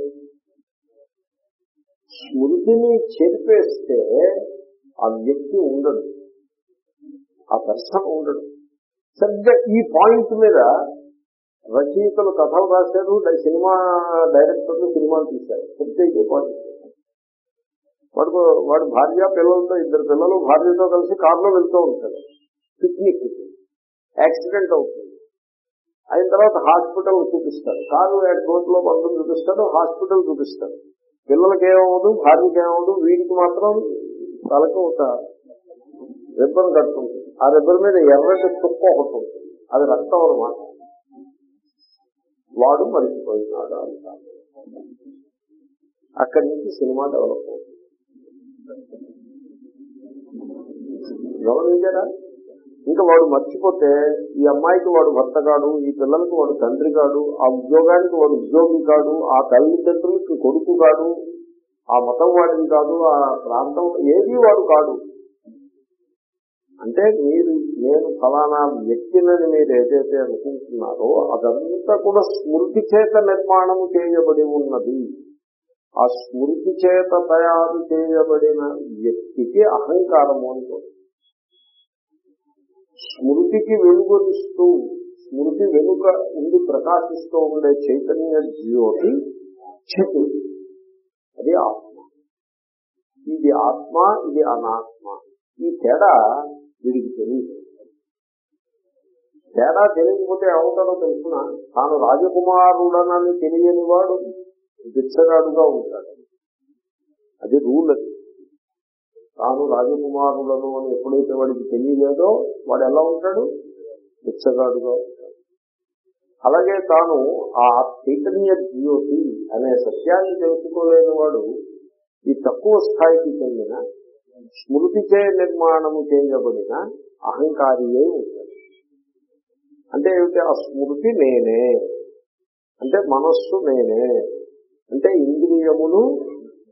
స్మృతిని చెరిపేస్తే ఆ వ్యక్తి ఉండడు. ఆ దర్శనం ఉండడు. సరిగ్గా ఈ పాయింట్ మీద రచయితలు కథలు రాశారు సినిమా డైరెక్టర్లు సినిమాలు తీశారు. సరిగ్గా పాయింట్. వాడు వాడు భార్య పిల్లలతో ఇద్దరు పిల్లలు భార్యతో కలిసి కారులో వెళ్తూ ఉంటాడు పిక్నిక్. యాక్సిడెంట్ అవుతుంది. అయిన తర్వాత హాస్పిటల్ చూపిస్తాడు కారు రోడ్లో బంధువులు చూపిస్తాడు హాస్పిటల్ చూపిస్తాడు పిల్లలకి ఏమవుదు భార్యకి ఏమవుదు వీడికి మాత్రం తలకు ఒక రిబ్బన్ కట్టుకుంటుంది. ఆ రిబ్బన్ మీద ఎర్రటి తుప్ప ఒకటి ఉంటుంది. అది రక్తం అనమాట వాడు మరిచిపోయినాడు అంటారు అక్కడి నుంచి సినిమా డెవలప్ అవుతుంది. గమనించారా ఇంకా వాడు మర్చిపోతే ఈ అమ్మాయికి వాడు భర్త కాడు ఈ పిల్లలకు వాడు తండ్రి కాడు ఆ ఉద్యోగానికి వాడు ఉద్యోగి కాడు ఆ తల్లిదండ్రులకి కొడుకు కాడు ఆ మతం వాడిని కాదు ఆ ప్రాంతం ఏది వాడు కాడు. అంటే మీరు నేను ఫలానా వ్యక్తినని మీరు ఏదైతే అనుకుంటున్నారో అదంతా కూడా స్మృతి చేత నిర్మాణం చేయబడి ఉన్నది. ఆ స్మృతి చేత తయారు చేయబడిన వ్యక్తికి అహంకారము అంటారు స్మృతికి వెలుగునిస్తూ స్మృతి వెనుక ఉండి ప్రకాశిస్తూ ఉండే చైతన్య జ్యోతి చితు అది ఆత్మ. ఇది ఆత్మ ఇది అనాత్మ. ఈ తేడా వీడికి తెలియదు. తేడా తెలియకపోతే ఏమవుతాడో తెలుసిన? తాను రాజకుమారుడనని తెలియని వాడు బిచ్చగాడుగా ఉంటాడు. అది రూల్ అది. తాను రాజకుమారులను అని ఎప్పుడైతే వాడికి తెలియలేదో వాడు ఎలా ఉంటాడు? బిచ్చగాడుగా అలాగే తాను ఆ చైతన్య జ్యోతి అనే సత్యాన్ని తెలుసుకోలేని వాడు ఈ తక్కువ స్థాయికి చెందిన స్మృతిచే నిర్మాణము చేయబడిన అహంకారి ఉంటాడు. అంటే ఏమిటి? ఆ స్మృతి నేనే. అంటే మనస్సు నేనే. అంటే ఇంద్రియములు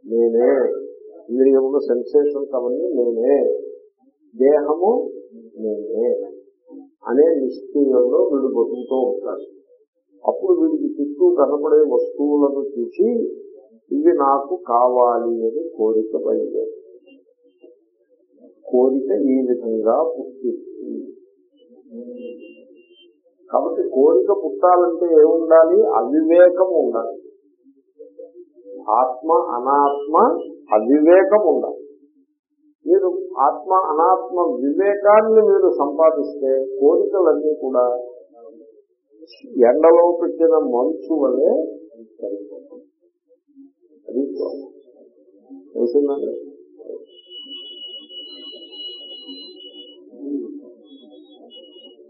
నేనే. ఇంద్రియములు సెన్సేషన్స్ అవన్నీ నేనే. దేహము నేనే. అనే నిశ్చయంలో వీడు బతుకుతూ ఉంటాడు. అప్పుడు వీడికి చుట్టూ కనపడే వస్తువులను చూసి ఇవి నాకు కావాలి అని కోరిక బయలుదేరు. కోరిక ఈ విధంగా పుట్టింది. కాబట్టి కోరిక పుట్టాలంటే ఏముండాలి? అవివేకము ఉండాలి. ఆత్మ అనాత్మ అవివేకం ఉండాలి. మీరు ఆత్మ అనాత్మ వివేకాన్ని మీరు సంపాదిస్తే కోరికలన్నీ కూడా ఎండలో పెట్టిన మంచు వలె సరిపోతాయి. అది తెలిసిందండి?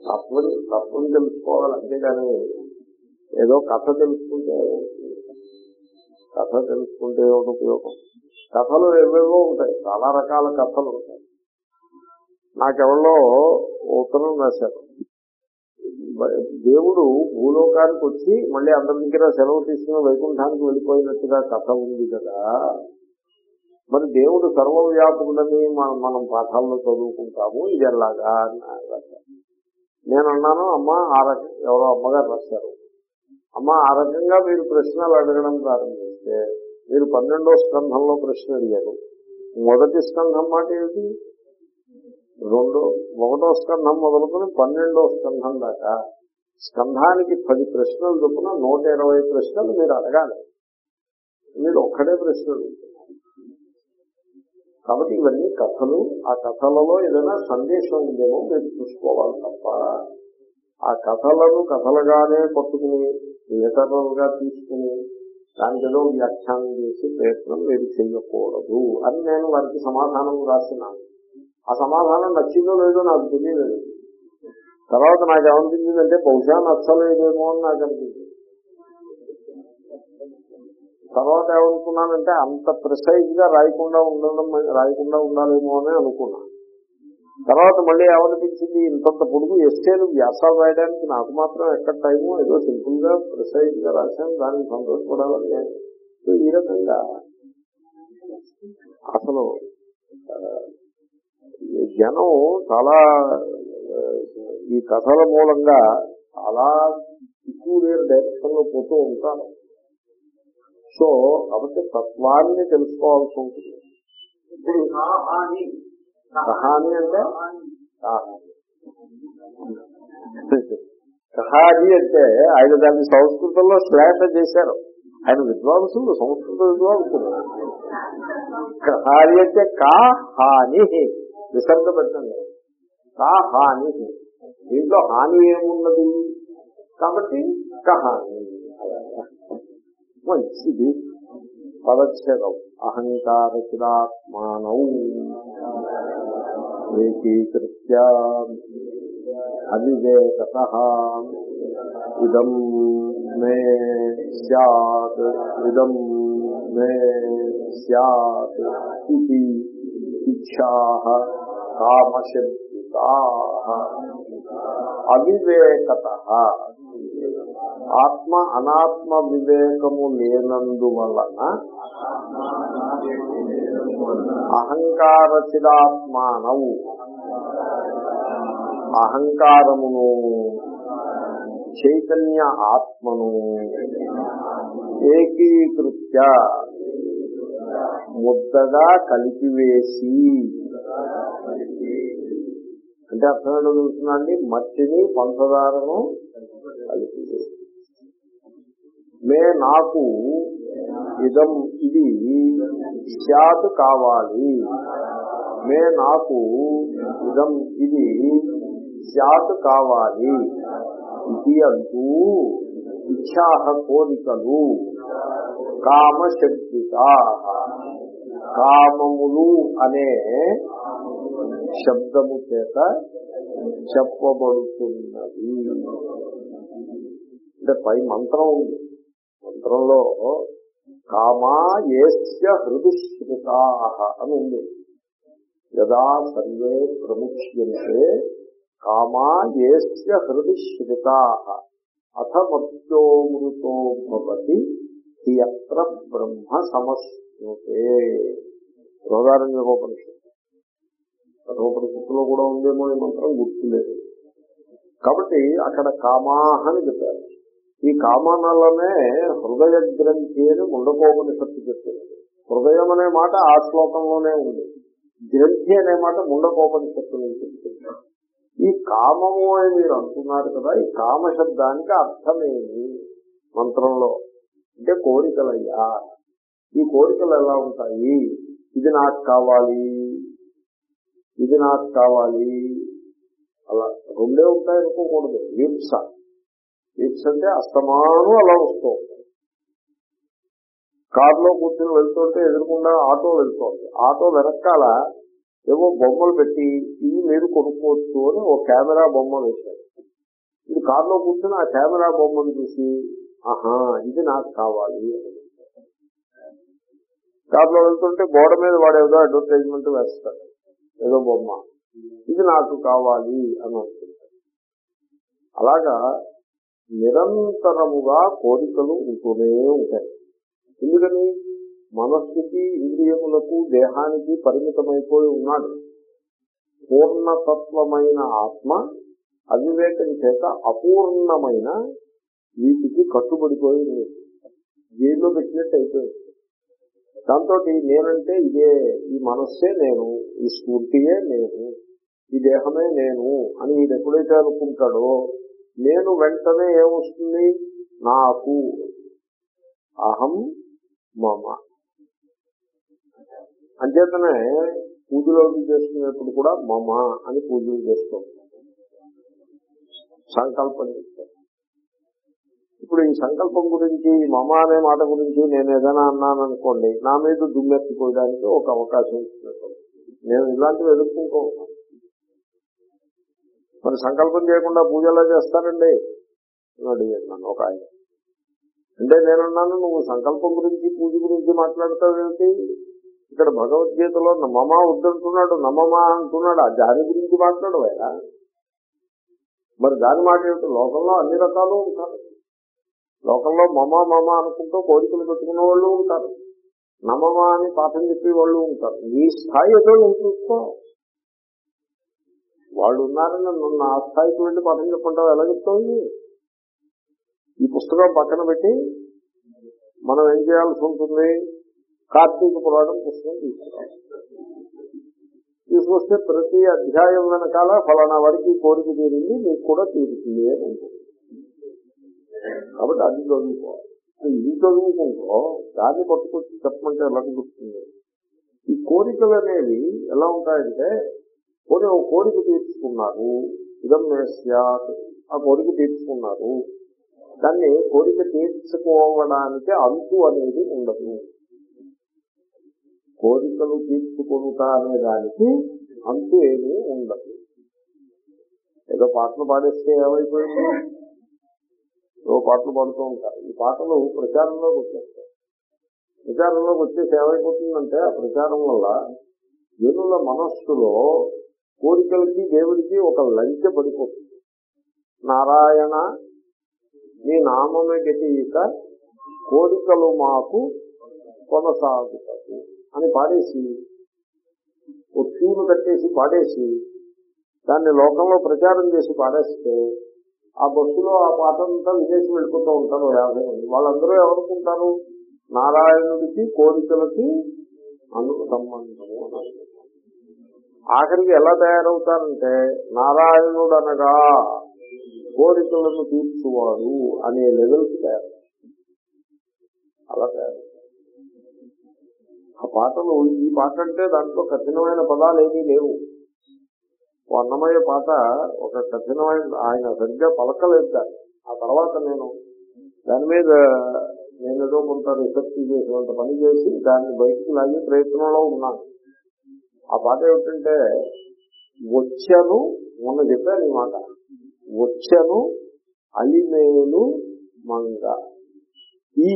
తత్వం తత్వం తెలుసుకోవాలి అంతేగాని ఏదో కథ తెలుసుకుంటే కథ తెలుసుకుంటే ఒక ఉపయోగం. కథలు ఏవేవో ఉంటాయి. చాలా రకాల కథలు ఉంటాయి. నాకెవరో ఉత్తరం రాశారు. దేవుడు భూలోకానికి వచ్చి మళ్ళీ అందరి దగ్గర సెలవు తీసుకుని వైకుంఠానికి వెళ్ళిపోయినట్టుగా కథ ఉంది కదా. మరి దేవుడు సర్వవ్యాపకుడని మనం మనం పాఠాల్లో చదువుకుంటాము. ఇది ఎలాగా రాశారు. నేను అన్నాను అమ్మ ఆ రకం ఎవరో అమ్మగారు రాశారు. అమ్మ ఆ రకంగా మీరు ప్రశ్నలు అడగడం ప్రారంభిస్తే మీరు పన్నెండో స్కంధంలో ప్రశ్న అడిగారు. మొదటి స్కంధం మాట ఏమిటి? రెండో ఒకటో స్కంధం మొదలుకొని పన్నెండో స్కంధం దాకా స్కంధానికి పది ప్రశ్నలు చొప్పున నూట ఇరవై ప్రశ్నలు మీరు అడగాలి. మీరు ఒక్కడే ప్రశ్నలు కాబట్టి ఇవన్నీ కథలు. ఆ కథలలో ఏదైనా సందేశం ఉందేమో మీరు చూసుకోవాలి తప్ప ఆ కథలను కథలుగానే పట్టుకుని లిటరల్ తీసుకుని దానికి ఏదో వ్యాఖ్యానం చేసి ప్రయత్నం మీరు చేయకూడదు అని నేను వారికి సమాధానం రాసినాను. ఆ సమాధానం నచ్చిందో లేదో నాకు తెలియలేదు. తర్వాత నాకు ఏమనిపించిందంటే బహుశా నచ్చలేదేమో అని నాకు అనిపించింది. తర్వాత ఏమనుకున్నానంటే అంత ప్రిసైజ్గా రాయకుండా ఉండడం రాయకుండా ఉండాలేమో అని అనుకున్నాను. తర్వాత మళ్ళీ ఏమనిపించింది? ఇంతంత పొడుగు ఎస్టేలు వ్యాసాలు రాయడానికి నాకు మాత్రం ఎక్కడ టైము? ఏదో సింపుల్గా ప్రిసైజ్గా రాశాను. దానికి సంతోషపడాలని నేను. సో ఈ రకంగా అసలు ఈ జనం చాలా ఈ కథల మూలంగా చాలా ఎక్కువ డైరెక్షన్లో పోతూ ఉంటారు. సో కాబట్టి తత్వాన్ని తెలుసుకోవాల్సి ఉంటుంది. ఇప్పుడు కహాని అంటే కహాని అంటే ఆయన దాన్ని సంస్కృతంలో శ్లేష చేశారు. ఆయన విద్వాంసులు సంస్కృత విద్వాంసులు. కహాని అంటే కా హాని విసర్గ పెట్టండి. కా హాని దీంట్లో హాని ఏమున్నది? కాబట్టి కహాని. మంచిది. పదచ్ఛేదం. అహంకారచిదాత్మానం ఏకీకృత్య అవివేకత ఇదం మే సత్ ఇదం మే సత్ ఇది ఇచ్చా కామశబ్దితా అవివేకత ఆత్మ అనాత్మ వివేకము లేనందువలన అహంకార చిదాత్మానవు అహంకారమును చైతన్య ఆత్మను ఏకీకృత్య ముద్దగా కలిపివేసి అంటే అర్థం ఏంటో తెలుస్తుందండి మట్టిని పంచదారను కలిపివేసి. మే నాకు ఇదం ఇది సత్ కావాలి. మే నాకు ఇదం ఇది సత్ కావాలి. ఇది అంటూ ఇచ్చాహ కోరికలు కామశబ్దిత. కామములు అనే శబ్దము చేత చెప్పబడుతున్నది. అంటే పై మంత్రం ఉంది. మంత్రంలో కామా ఏస్య హృది అని ఉంది యదా సర్వే ప్రముచ్యంతే కామా ఏస్య హృది అథ మత్యోమృతో భవతి ఎత్ర బ్రహ్మ సమస్యతే బృహదారణ్యోపనిషత్తు కఠోపనిషత్తులో కూడా ఉందేమో ఈ మంత్రం గుర్తులేదు. కాబట్టి అక్కడ కామాహ అని చెప్పారు. ఈ కామనలనే హృదయ గ్రంథి అని ముండకోపనిషత్తు చెప్తుంది. హృదయం అనే మాట ఆ శ్లోకంలోనే ఉంది. గ్రంథి అనే మాట ముండకోపనిషత్తు నుంచి చెప్తుంది. ఈ కామము అని మీరు అంటున్నారు కదా ఈ కామ శబ్దానికి అర్థమేమి మంత్రంలో? అంటే కోరికలయ్యా. ఈ కోరికలు ఎలా ఉంటాయి? ఇది నాకు కావాలి. ఇది నాకు కావాలి. అలా రెండే ఉంటాయి అనుకోకూడదు వీప్స వీప్స్ అంటే అస్తమానం అలా వస్తూ ఉంటాయి. కారులో కూర్చొని వెళ్తుంటే ఎదురుకుండా ఆటో వెళ్తోంది ఆటో వెనకాల ఏవో బొమ్మలు పెట్టి ఇవి మీరు కొనుక్కోవచ్చు అని ఒక కెమెరా బొమ్మ వేశారు. ఇది కారులో కూర్చొని ఆ కెమెరా బొమ్మను చూసి ఆహా ఇది నాకు కావాలి కారులో వెళ్తుంటే గోడ మీద వాడు ఏదో అడ్వర్టైజ్మెంట్ వేస్తాడు. ఏదో బొమ్మ. ఇది నాకు కావాలి అని అనుకుంటాడు అలాగా నిరంతరముగా కోరికలు ఉంటూనే ఉంటాయి. ఎందుకని? మనస్సుకి ఇంద్రియములకు దేహానికి పరిమితమైపోయి ఉన్నాడు. పూర్ణతత్వమైన ఆత్మ అవివేకం చేత అపూర్ణమైన వీటికి కట్టుబడిపోయి ఉంది. జైల్లో పెట్టినట్టు అయిపోయింది. దాంతో నేనంటే ఇదే ఈ మనస్సే నేను ఈ స్ఫూర్తియే నేను ఈ దేహమే నేను అని వీడు ఎప్పుడైతే అనుకుంటాడో నేను వెంటనే ఏమొస్తుంది? నాకు. అహం మమ. అంచేతనే పూజలోకి చేసుకునేప్పుడు కూడా మమ అని పూజలు చేస్తాం. సంకల్పం చేస్తాం. ఇప్పుడు ఈ సంకల్పం గురించి మమ అనే మాట గురించి నేను ఏదైనా అన్నాను అనుకోండి నా మీద దుమ్మెత్తిపోయడానికి ఒక అవకాశం ఇచ్చినట్టు నేను ఇలాంటివి ఎదుర్కొంటూ ఉంటాను. మరి సంకల్పం చేయకుండా పూజలా చేస్తారండి? అని అడిగాను నన్ను ఒక ఆయన. అంటే నేనున్నాను నువ్వు సంకల్పం గురించి పూజ గురించి మాట్లాడతావేమిటి? ఇక్కడ భగవద్గీతలో నమమ వద్దంటున్నాడు నమమా అంటున్నాడు. ఆ దాని గురించి మాట్లాడవేరా మరి దాని మాట ఏమిటి? లోకంలో అన్ని రకాలు ఉంటారు. లోకంలో మమ మమ అనుకుంటూ కోరికలు పెట్టుకున్న వాళ్ళు ఉంటారు. నమమా అని పాఠం చెప్పే వాళ్ళు ఉంటారు. నీ స్థాయి ఏదో నువ్వు చూసుకో. వాళ్ళు ఉన్నారని నన్ను ఆ స్థాయికి వెళ్ళి పాఠం చెప్పుకుంటావు ఎలా చెప్తావు ఈ పుస్తకం పక్కన పెట్టి మనం ఏం చేయాల్సి ఉంటుంది? కార్తీక పురాణం పుస్తకం తీసుకురావాలి. తీసుకొస్తే ప్రతి అధ్యాయం వెనకాల ఫలానా వాడికి కోరిక తీరింది నీకు కూడా తీరుతుంది అని ఉంటుంది కాబట్టి అది చదువుకోవాలి ఇది చదువుకుంటూ దాన్ని పట్టుకొచ్చి చెప్పమంటే ఎలా కుదురుతుంది? ఈ కోరికలు అనేవి ఎలా ఉంటాయంటే కొన్ని ఒక కోరిక తీర్చుకున్నారు. ఇదం మేస్యాత్ ఆ కోరిక తీర్చుకున్నారు. దాన్ని కోరిక తీర్చుకోవడానికి అంతు అనేది ఉండదు. కోరికలు తీర్చుకుంటా అనే దానికి అంతు ఏమీ ఉండదు. ఏదో పాటలు పాడేస్తే ఏమైపోయింది? ఏదో పాటలు పాడుతూ ఉంటారు. ఈ పాటలు ప్రచారంలోకి వచ్చేస్తాయి. ప్రచారంలోకి వచ్చేసి ఏమైపోతుందంటే ఆ ప్రచారం వల్ల జనుల మనస్సులో కోరికలకి దేవుడికి ఒక లంచ పడిపోతుంది. నారాయణ నీ నామమే గతిక కోరికలు మాకు కొనసాగుతాయి అని పాడేసి ఓ క్యూను కట్టేసి పాడేసి దాన్ని లోకంలో ప్రచారం చేసి పాడేస్తే ఆ బస్సులో ఆ పాట అంతా విదేశం వెళ్ళిపోతూ ఉంటారు. యాభై మంది వాళ్ళందరూ ఎవరుకుంటారు నారాయణుడికి కోరికలకి అను సంబంధము అని. ఆఖరికి ఎలా తయారవుతారంటే నారాయణుడు అనగా కోరికలను తీర్చువాడు అనే లెవెల్కి తయారు అలా తయారు ఆ పాటలు ఈ పాట అంటే దాంట్లో కఠినమైన పదాలు ఏమీ లేవు. అన్నమయ్య పాట ఒక కఠినమైన ఆయన సరిగ్గా పలకలేదు దాన్ని. ఆ తర్వాత నేను దాని మీద నేను ఏదో కొంత రీసెర్చ్ చేసినంత పని చేసి దాన్ని బయటకు లాగే ప్రయత్నంలో ఉన్నాను. ఆ పాట ఏమిటంటే వచ్చను మొన్న చెప్పాను ఈ మాట. వచ్చను అలిమేలు మంగ. ఈ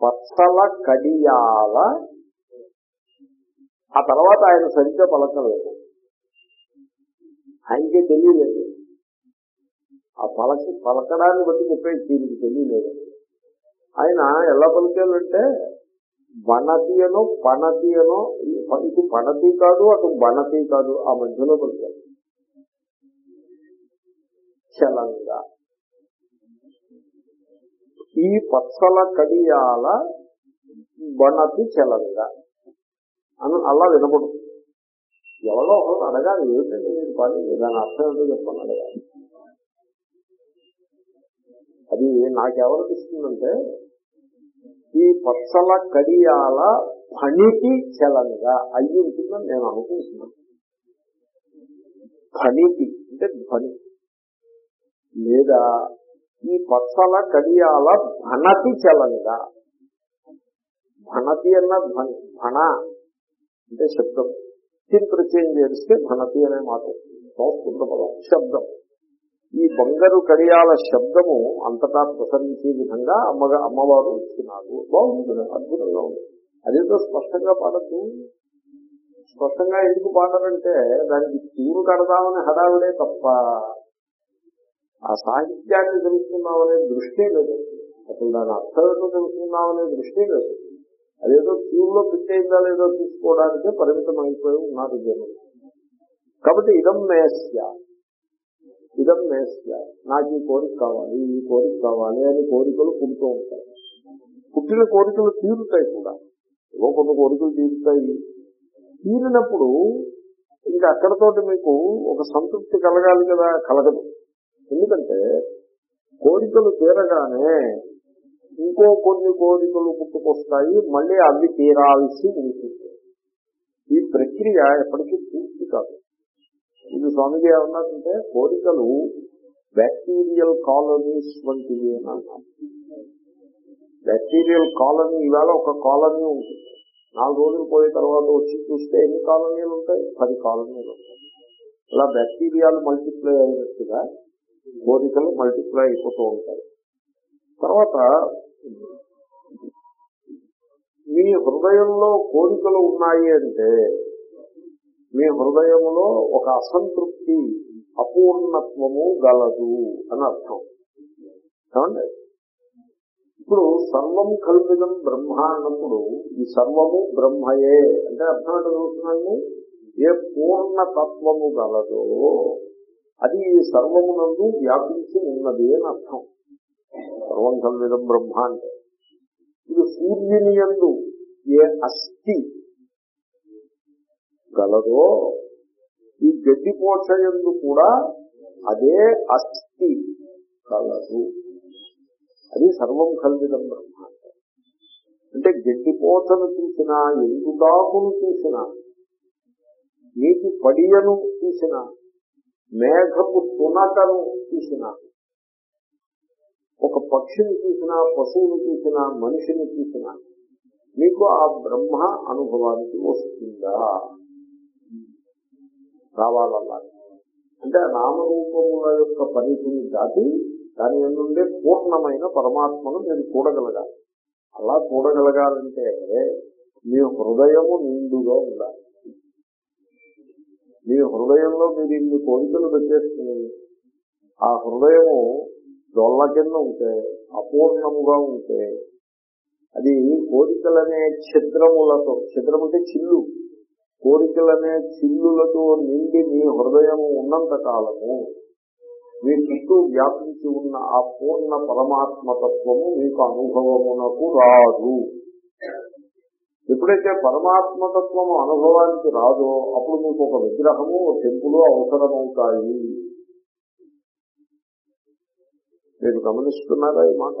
పచ్చల కడియాల ఆ తర్వాత ఆయన సరిగ్గా పలకలేదు. ఆయనకే తెలియలేదు. ఆ పలక పలకడాన్ని బట్టి చెప్పే దీనికి తెలియలేదు. ఆయన ఎలా పలికాడంటే బణతి అనో పనతి అనో ఇటు పనతి కాదు అటు బణతి కాదు ఆ మధ్యలో పలికాడు చలంగా. ఈ పచ్చల కడియాల బణతి చలంగా. అని అలా వినపడుతుంది. ఎవరో ఒకరు అడగాలి ఏమిటండి మీరు పని? దాని అర్థం ఏంటో చెప్పండి అడగాలి. అది నాకెవరిపిస్తుందంటే ఈ పచ్చల కడియాల ఫణికి చలంగా అయ్యి ఉంటుందని నేను అనుకుంటున్నాను ఫణికి అంటే ధ్వని. లేదా ఈ పచ్చల కడియాల భణతి చలంగా ధనతి అన్న ధ్వని ధన అంటే శబ్దం. చింత చేంజ్ చేస్తే ధనతి అనే మాట సంస్కృత పదం శబ్దం. ఈ బంగారు కడియాల శబ్దము అంతటా ప్రసరించే విధంగా అమ్మగా అమ్మవారు ఇచ్చినారు బాగుంది అద్భుతంగా ఉంది. అదేదో స్పష్టంగా పాడద్దు. స్పష్టంగా ఎందుకు పాడారంటే దానికి తీరు కడదామని హడావిడే తప్ప ఆ సాహిత్యాన్ని తెలుసుకుందామనే దృష్టి లేదు. అసలు దాని అర్థం ఏంటో తెలుసుకుందామనే దృష్టి లేదు. అదేదో తీరులో పెట్టేయిందా లేదో తీసుకోవడానికే పరిమితం అయిపోయి ఉన్నారు జనం. కాబట్టి ఇదం మేస్య. ఇదం మేస్య. నాకు ఈ కోరిక కావాలి ఈ కోరిక కావాలి అని కోరికలు పుడుతూ ఉంటాయి. పుట్టిన కోరికలు తీరుతాయి కూడా. ఏవో కొన్ని కోరికలు తీరుతాయి. తీరినప్పుడు ఇంకా అక్కడతోటి మీకు ఒక సంతృప్తి కలగాలి కదా కలగదు. ఎందుకంటే కోరికలు తీరగానే ఇంకో కొన్ని కోరికలు పుట్టుకొస్తాయి మళ్ళీ అవి తీరాల్సి ఉంటుంది. ఈ ప్రక్రియ ఎప్పటికీ పూర్తి కాదు. ఇది స్వామిజీ ఏమన్నారంటే కోరికలు బ్యాక్టీరియల్ కాలనీస్ వంటివి అని అన్నారు. బ్యాక్టీరియల్ కాలనీ ఈవేళ ఒక కాలనీ ఉంటుంది నాలుగు రోజులు పోయిన తర్వాత వచ్చి చూస్తే ఎన్ని కాలనీలు ఉంటాయి? పది కాలనీలు ఉంటాయి. ఇలా బ్యాక్టీరియాలు మల్టిప్లై అయినట్టుగా కోరికలు మల్టిప్లై అయిపోతూ ఉంటాయి. తర్వాత మీ హృదయంలో కోరికలు ఉన్నాయి అంటే మీ హృదయంలో ఒక అసంతృప్తి అపూర్ణత్వము గలదు అని అర్థం. ఏమండి? ఇప్పుడు సర్వం కల్పితం బ్రహ్మ అన్నప్పుడు ఈ సర్వము బ్రహ్మయే అంటే అర్థం ఏంటో చూస్తున్నాండి ఏ పూర్ణతత్వము గలదో అది ఈ సర్వమునందు వ్యాపించి ఉన్నది అని అర్థం. సర్వం కల్విదం బ్రహ్మ అంటే ఇది సూర్యుని యందు ఏ అస్థి గలదో ఈ గడ్డిపోచ యందు కూడా అదే అస్థి కలదు అది సర్వం కల్విదం బ్రహ్మ. అంటే అంటే గడ్డిపోచను చూసినా ఎండుదాకును చూసినా నీటి పడియను చూసినా మేఘపు తునకను చూసినా ఒక పక్షిని చూసినా పశువుని చూసినా మనిషిని చూసినా మీకు ఆ బ్రహ్మ అనుభవానికి వస్తుందా? రావాలన్నా అంటే నామరూపముల యొక్క పరిధిని దాటి దాని నుండి పూర్ణమైన పరమాత్మను మీరు చూడగలగాలి. అలా చూడగలగాలంటే మీ హృదయము నిండుగా ఉండాలి. మీ హృదయంలో మీరు ఇన్ని కోరికలు పెట్టేసుకుని ఆ హృదయము డొల్ల కింద ఉంటే అపూర్ణముగా ఉంటే అది కోరికలనే ఛిద్రములతో ఛిద్రం అంటే చిల్లు. కోరికలనే చిల్లులతో నిండి మీ హృదయము ఉన్నంత కాలము మీ చుట్టూ వ్యాపించి ఉన్న ఆ పూర్ణ పరమాత్మతత్వము మీకు అనుభవమునకు రాదు. ఎప్పుడైతే పరమాత్మతత్వము అనుభవానికి రాదో అప్పుడు మీకు ఒక విగ్రహము ఒక టెంపులు అవసరమవుతాయి. మీరు గమనిస్తున్నారా ఈ మాట?